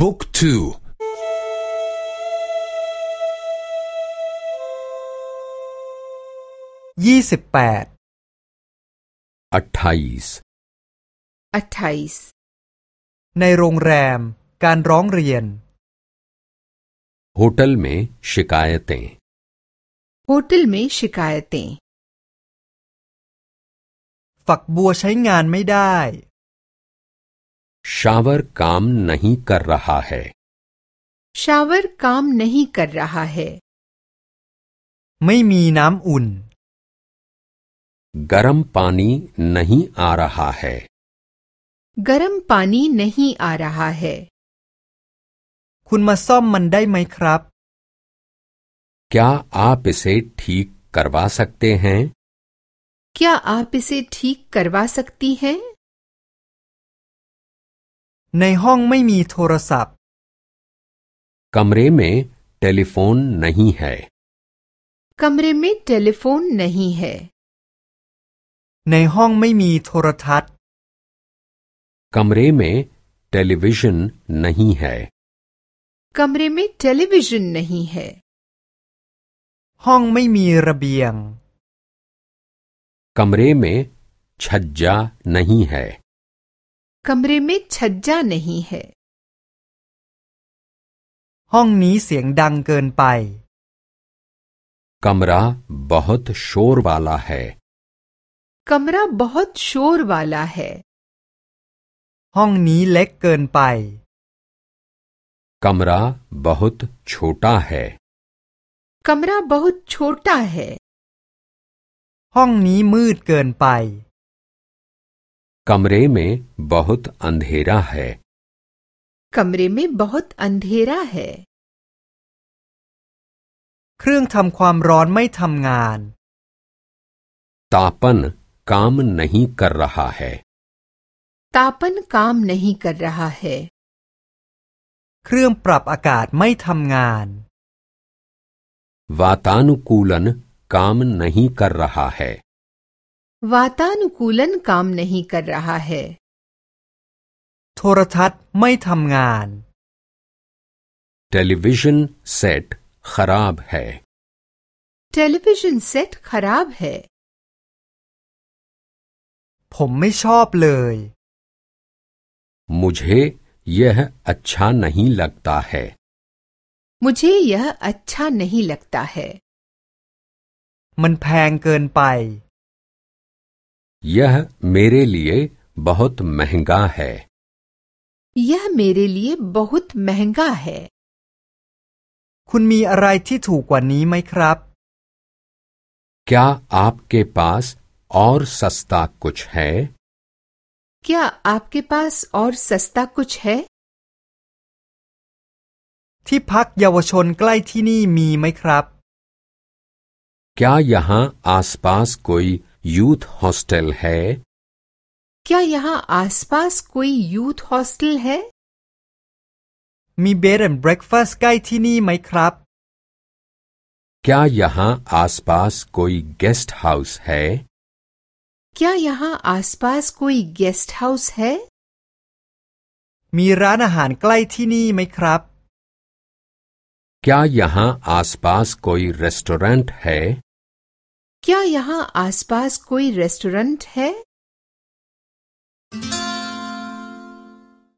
บุ๊กทู ยี่สิบแปด अट्ठाईस 28 ในโรงแรม การร้องเรียน होटल में शिकायतें होटल में शिकायतें ฝักบัวใช้งานไม่ได้ शावर काम नहीं कर रहा है शावर काम नहीं कर रहा है ไม่มีน้ำอุ่น गर्म पानी नहीं आ रहा है गर्म पानी नहीं आ रहा है คุณมาซ่อมมันได้ไหมครับ क्या आप इसे ठीक करवा सकते हैं क्या आप इसे ठीक करवा सकती हैं ในห้องไม่มีโทรศัพท์ कमरे में टेलीफोन नहीं है कमरे में टेलीफोन नहीं है ในห้องไม่มีโทรทัศน์ कमरे में टेलीविजन नहीं है कमरे में टेलीविजन नहीं है ห้องไม่มีระเบียง कमरे में छज्जा नहीं है कमरे में छज्जा नहीं है ห้องนี้เสียงดังเกินไป कमरा बहुत शोर वाला है कमरा बहुत शोर वाला है ห้องนี้เล็กเกินไป कमरा बहुत छोटा है कमरा बहुत छोटा है ห้องนี้มืดเกินไป कमरे में बहुत अंधेरा है कमरे में बहुत अंधेरा है เครื่องทำความร้อนไม่ทำงาน तापन काम नहीं कर रहा है तापन काम नहीं कर रहा है เครื่องปรับอากาศไม่ทำงาน वातानुकूलन काम नहीं कर रहा है वातानुकूलन काम नहीं कर रहा है โทรทัศน์ไม่ทำงาน टेलीविजन सेट खराब है टेलीविजन सेट खराब है ผมไม่ชอบเลย मुझे यह अच्छा नहीं लगता है मुझे यह अच्छा नहीं लगता है มันแพงเกินไป यह मेरे लिए बहुत महंगा है यह मेरे लिए बहुत महंगा है คุณมีอะไรที่ถูกกว่านี้ไหมครับ क्या आपके पास और सस्ता कुछ है क्या आपके पास और सस्ता कुछ है ที่พักเยาวชนใกล้ที่นี่มีไหมครับ क्या यहाँ आसपास कोई यूथ हॉस्टल है क्या यहाँ आसपास कोई यूथ हॉस्टल है มีเบ d แอนด์เบร a ฟาส t ใกล้ที่นี่ไหมครับ क्या यहाँ आसपास कोई गेस्ट हाउस है क्या यहाँ आसपास कोई गेस्ट हाउस है มีร้านอาหารใกล้ที่นี่ไหมครับ क्या यहाँ आसपास कोई रेस्टोरेंट है क्या यहाँ आसपास कोई रेस्टोरेंट है?